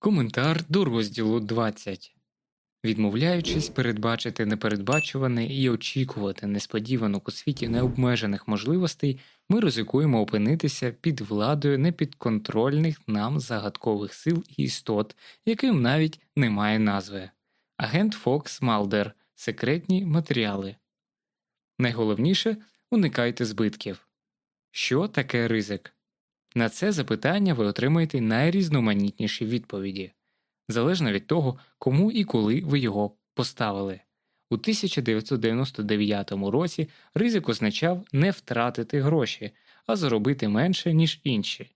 Коментар до розділу 20 Відмовляючись передбачити непередбачуване і очікувати несподіванок у світі необмежених можливостей, ми ризикуємо опинитися під владою непідконтрольних нам загадкових сил і істот, яким навіть немає назви. Агент Фокс Малдер Секретні матеріали. Найголовніше уникайте збитків. Що таке ризик? На це запитання ви отримаєте найрізноманітніші відповіді залежно від того, кому і коли ви його поставили. У 1999 році ризик означав не втратити гроші, а заробити менше, ніж інші.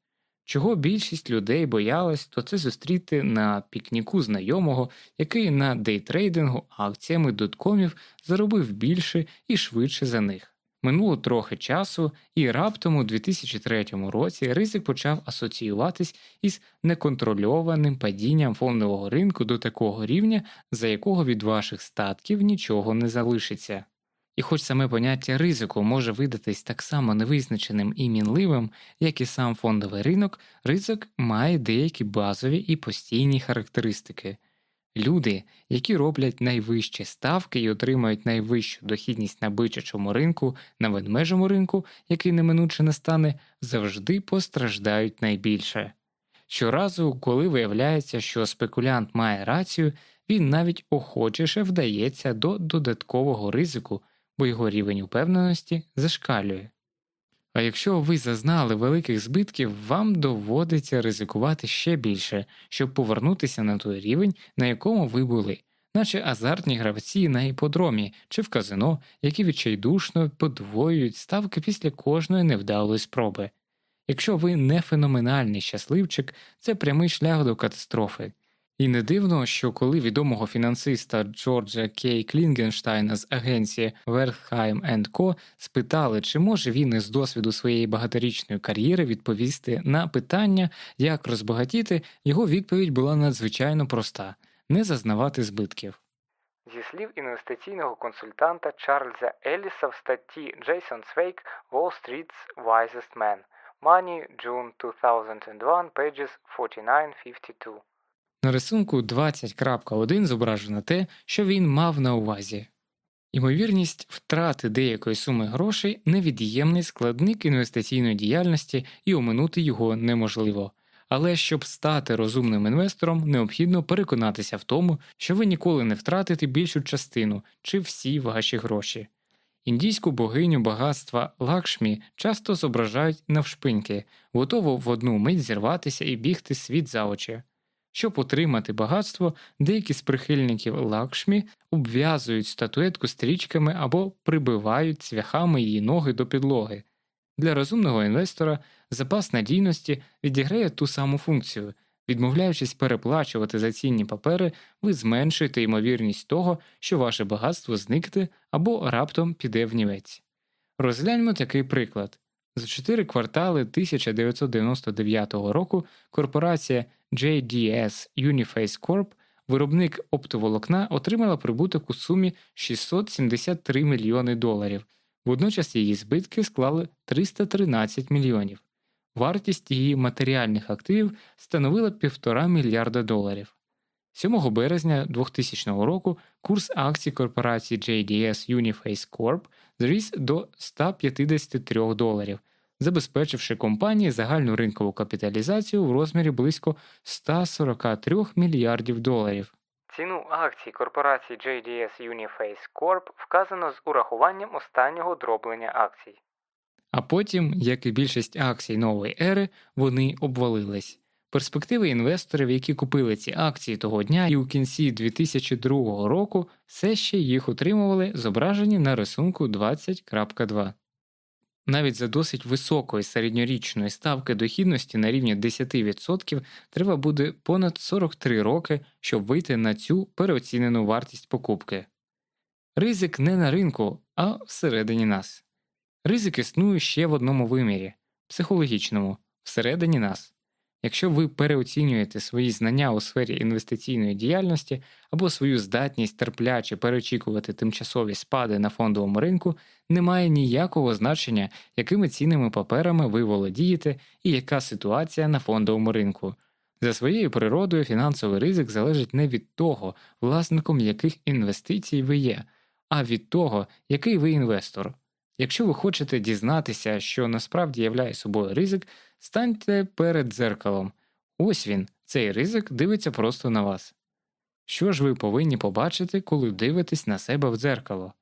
Чого більшість людей боялась, то це зустріти на пікніку знайомого, який на дейтрейдингу акціями доткомів заробив більше і швидше за них. Минуло трохи часу, і раптом у 2003 році ризик почав асоціюватись із неконтрольованим падінням фондового ринку до такого рівня, за якого від ваших статків нічого не залишиться. І хоч саме поняття ризику може видатись так само невизначеним і мінливим, як і сам фондовий ринок, ризик має деякі базові і постійні характеристики. Люди, які роблять найвищі ставки і отримають найвищу дохідність на бичачому ринку, на ведмежому ринку, який неминуче настане, завжди постраждають найбільше. Щоразу, коли виявляється, що спекулянт має рацію, він навіть охочіше вдається до додаткового ризику, бо його рівень упевненості зашкалює. А якщо ви зазнали великих збитків, вам доводиться ризикувати ще більше, щоб повернутися на той рівень, на якому ви були, наче азартні гравці на іподромі чи в казино, які відчайдушно подвоюють ставки після кожної невдалої спроби. Якщо ви не феноменальний щасливчик, це прямий шлях до катастрофи. І не дивно, що коли відомого фінансиста Джорджа Кей Клінгенштайна з агенції Wertheim Co. спитали, чи може він із досвіду своєї багаторічної кар'єри відповісти на питання, як розбагатіти, його відповідь була надзвичайно проста не зазнавати збитків. Зі слів інвестиційного консультанта Чарльза Елліса в статті Джейсон Свейк Wall Street's Wisest Man Money, June 2001, pages 49-52. На рисунку 20.1 зображено те, що він мав на увазі. Ймовірність втрати деякої суми грошей невід'ємний складник інвестиційної діяльності і оминути його неможливо. Але щоб стати розумним інвестором, необхідно переконатися в тому, що ви ніколи не втратите більшу частину чи всі ваші гроші. Індійську богиню багатства Лакшмі часто зображають навшпиньки, готову в одну мить зірватися і бігти світ за очі. Щоб отримати багатство, деякі з прихильників лакшмі обв'язують статуетку стрічками або прибивають цвяхами її ноги до підлоги. Для розумного інвестора запас надійності відіграє ту саму функцію. Відмовляючись переплачувати за цінні папери, ви зменшуєте ймовірність того, що ваше багатство зникне або раптом піде в нівець. Розгляньмо такий приклад. За чотири квартали 1999 року корпорація JDS Uniface Corp, виробник оптоволокна, отримала прибуток у сумі 673 мільйони доларів, водночас її збитки склали 313 мільйонів. Вартість її матеріальних активів становила 1,5 мільярда доларів. 7 березня 2000 року курс акцій корпорації JDS Uniface Corp зріс до 153 доларів забезпечивши компанії загальну ринкову капіталізацію в розмірі близько 143 мільярдів доларів. Ціну акцій корпорації JDS Uniface Corp вказано з урахуванням останнього дроблення акцій. А потім, як і більшість акцій нової ери, вони обвалились. Перспективи інвесторів, які купили ці акції того дня і у кінці 2002 року, все ще їх утримували, зображені на рисунку 20.2. Навіть за досить високої середньорічної ставки дохідності на рівні 10% треба буде понад 43 роки, щоб вийти на цю переоцінену вартість покупки. Ризик не на ринку, а всередині нас. Ризик існує ще в одному вимірі психологічному, всередині нас. Якщо ви переоцінюєте свої знання у сфері інвестиційної діяльності або свою здатність терпляче перечікувати тимчасові спади на фондовому ринку, не має ніякого значення, якими цінними паперами ви володієте і яка ситуація на фондовому ринку. За своєю природою фінансовий ризик залежить не від того, власником яких інвестицій ви є, а від того, який ви інвестор. Якщо ви хочете дізнатися, що насправді являє собою ризик, станьте перед дзеркалом. Ось він, цей ризик дивиться просто на вас. Що ж ви повинні побачити, коли дивитесь на себе в дзеркало?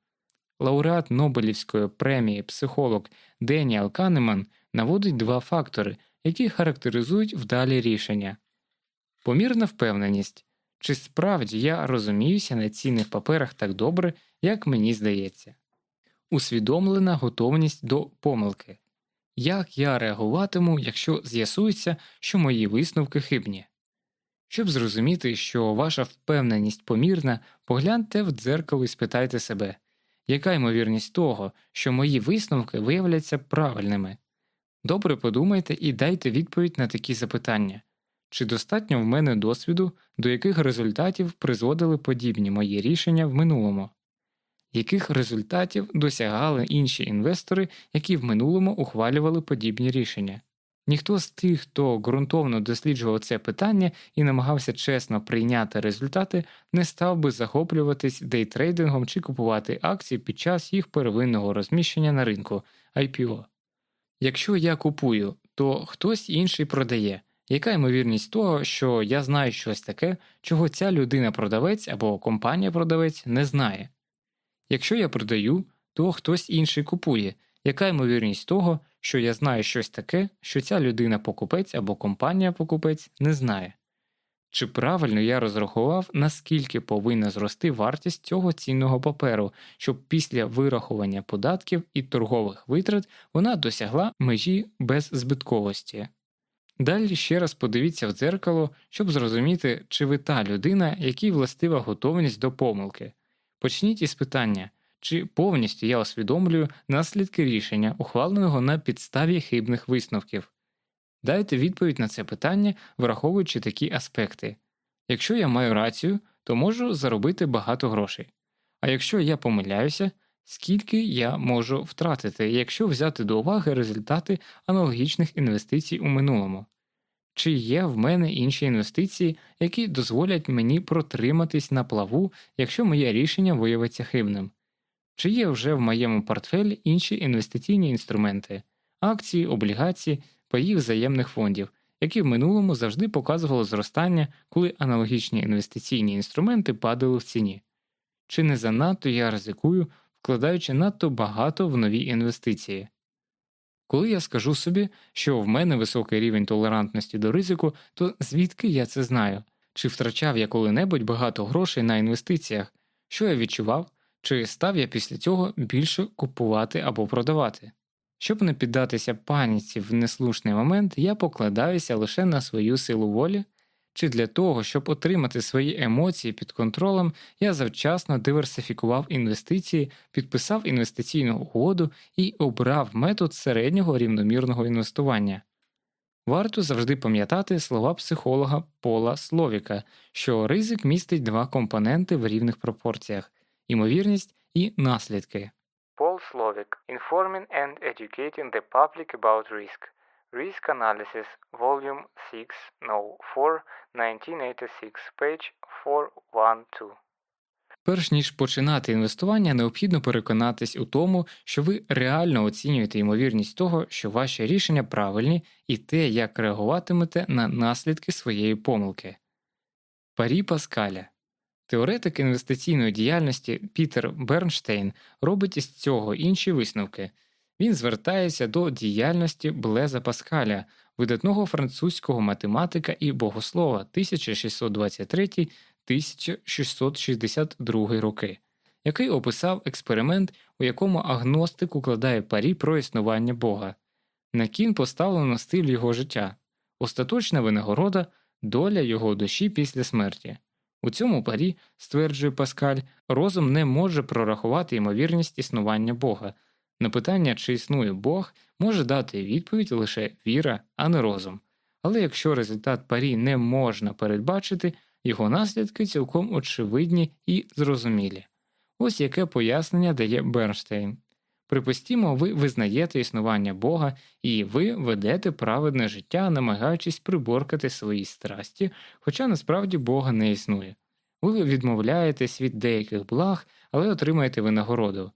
Лауреат Нобелівської премії психолог Деніел Канеман наводить два фактори, які характеризують вдалі рішення помірна впевненість, чи справді я розуміюся на цінних паперах так добре, як мені здається, усвідомлена готовність до помилки. Як я реагуватиму, якщо з'ясується, що мої висновки хибні? Щоб зрозуміти, що ваша впевненість помірна, погляньте в дзеркало і спитайте себе, яка ймовірність того, що мої висновки виявляться правильними? Добре подумайте і дайте відповідь на такі запитання чи достатньо в мене досвіду, до яких результатів призводили подібні мої рішення в минулому, яких результатів досягали інші інвестори, які в минулому ухвалювали подібні рішення? Ніхто з тих, хто ґрунтовно досліджував це питання і намагався чесно прийняти результати, не став би захоплюватись дейтрейдингом чи купувати акції під час їх первинного розміщення на ринку IPO. Якщо я купую, то хтось інший продає. Яка ймовірність того, що я знаю щось таке, чого ця людина-продавець або компанія-продавець не знає? Якщо я продаю, то хтось інший купує. Яка ймовірність того, що я знаю щось таке, що ця людина-покупець або компанія-покупець не знає? Чи правильно я розрахував, наскільки повинна зрости вартість цього цінного паперу, щоб після вирахування податків і торгових витрат вона досягла межі беззбитковості? Далі ще раз подивіться в дзеркало, щоб зрозуміти, чи ви та людина, якій властива готовність до помилки. Почніть із питання, чи повністю я усвідомлюю наслідки рішення, ухваленого на підставі хибних висновків. Дайте відповідь на це питання, враховуючи такі аспекти. Якщо я маю рацію, то можу заробити багато грошей. А якщо я помиляюся, скільки я можу втратити, якщо взяти до уваги результати аналогічних інвестицій у минулому. Чи є в мене інші інвестиції, які дозволять мені протриматись на плаву, якщо моє рішення виявиться хибним? Чи є вже в моєму портфелі інші інвестиційні інструменти, акції, облігації, паї взаємних фондів, які в минулому завжди показували зростання, коли аналогічні інвестиційні інструменти падали в ціні? Чи не занадто я ризикую, вкладаючи надто багато в нові інвестиції? Коли я скажу собі, що в мене високий рівень толерантності до ризику, то звідки я це знаю? Чи втрачав я коли-небудь багато грошей на інвестиціях, що я відчував, чи став я після цього більше купувати або продавати? Щоб не піддатися паніці в неслушний момент, я покладаюся лише на свою силу волі чи для того, щоб отримати свої емоції під контролем, я завчасно диверсифікував інвестиції, підписав інвестиційну угоду і обрав метод середнього рівномірного інвестування. Варто завжди пам'ятати слова психолога Пола Словіка, що ризик містить два компоненти в рівних пропорціях імовірність і наслідки. Paul Slovic Informing and Educating the Public About Risk Risk Analysis, Volume 6, No. 4, 1986, page 412. Перш ніж починати інвестування, необхідно переконатись у тому, що ви реально оцінюєте ймовірність того, що ваші рішення правильні, і те, як реагуватимете на наслідки своєї помилки. Парі Паскаля Теоретик інвестиційної діяльності Пітер Бернштейн робить із цього інші висновки. Він звертається до діяльності Блеза Паскаля, видатного французького математика і богослова 1623 1662 роки, який описав експеримент, у якому агностик укладає парі про існування Бога. На кін поставлено стиль його життя, остаточна винагорода, доля його душі після смерті. У цьому парі, стверджує Паскаль, розум не може прорахувати ймовірність існування Бога. На питання, чи існує Бог, може дати відповідь лише віра, а не розум. Але якщо результат парі не можна передбачити, його наслідки цілком очевидні і зрозумілі. Ось яке пояснення дає Бернштейн. Припустімо, ви визнаєте існування Бога і ви ведете праведне життя, намагаючись приборкати свої страсті, хоча насправді Бога не існує. Ви відмовляєтесь від деяких благ, але отримаєте винагороду.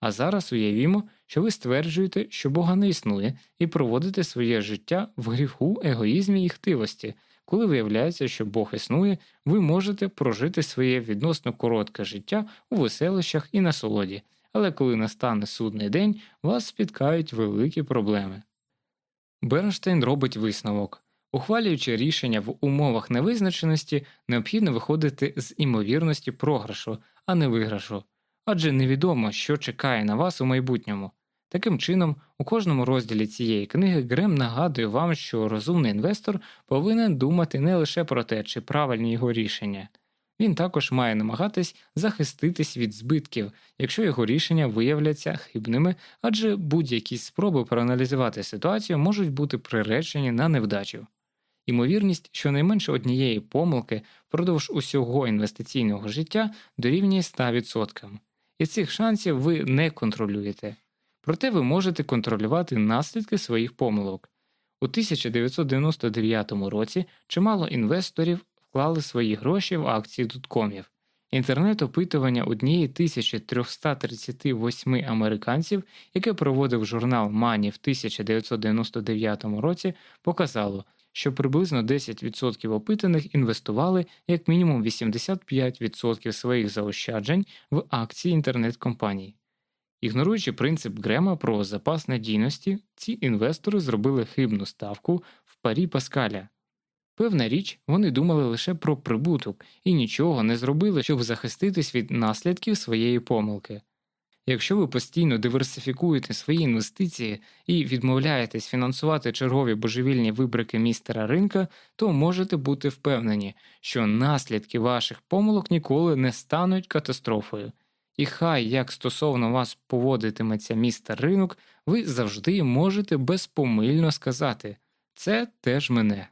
А зараз уявімо, що ви стверджуєте, що Бога не існує, і проводите своє життя в гріху, егоїзмі і хтивості. Коли виявляється, що Бог існує, ви можете прожити своє відносно коротке життя у веселищах і насолоді, але коли настане судний день, вас спіткають великі проблеми. Бернштейн робить висновок. Ухвалюючи рішення в умовах невизначеності, необхідно виходити з імовірності програшу, а не виграшу, адже невідомо, що чекає на вас у майбутньому. Таким чином, у кожному розділі цієї книги Грем нагадує вам, що розумний інвестор повинен думати не лише про те, чи правильні його рішення. Він також має намагатись захиститись від збитків, якщо його рішення виявляться хибними, адже будь-які спроби проаналізувати ситуацію можуть бути приречені на невдачу. Імовірність щонайменше однієї помилки впродовж усього інвестиційного життя дорівнює 100%. І цих шансів ви не контролюєте. Проте ви можете контролювати наслідки своїх помилок. У 1999 році чимало інвесторів вклали свої гроші в акції доткомів. Інтернет-опитування однієї 1338 американців, яке проводив журнал Money в 1999 році, показало, що приблизно 10% опитаних інвестували як мінімум 85% своїх заощаджень в акції інтернет-компаній. Ігноруючи принцип Грема про запас надійності, ці інвестори зробили хибну ставку в парі Паскаля. Певна річ, вони думали лише про прибуток і нічого не зробили, щоб захиститись від наслідків своєї помилки. Якщо ви постійно диверсифікуєте свої інвестиції і відмовляєтесь фінансувати чергові божевільні вибрики містера ринка, то можете бути впевнені, що наслідки ваших помилок ніколи не стануть катастрофою. І хай як стосовно вас поводитиметься містер ринок, ви завжди можете безпомильно сказати це теж мене.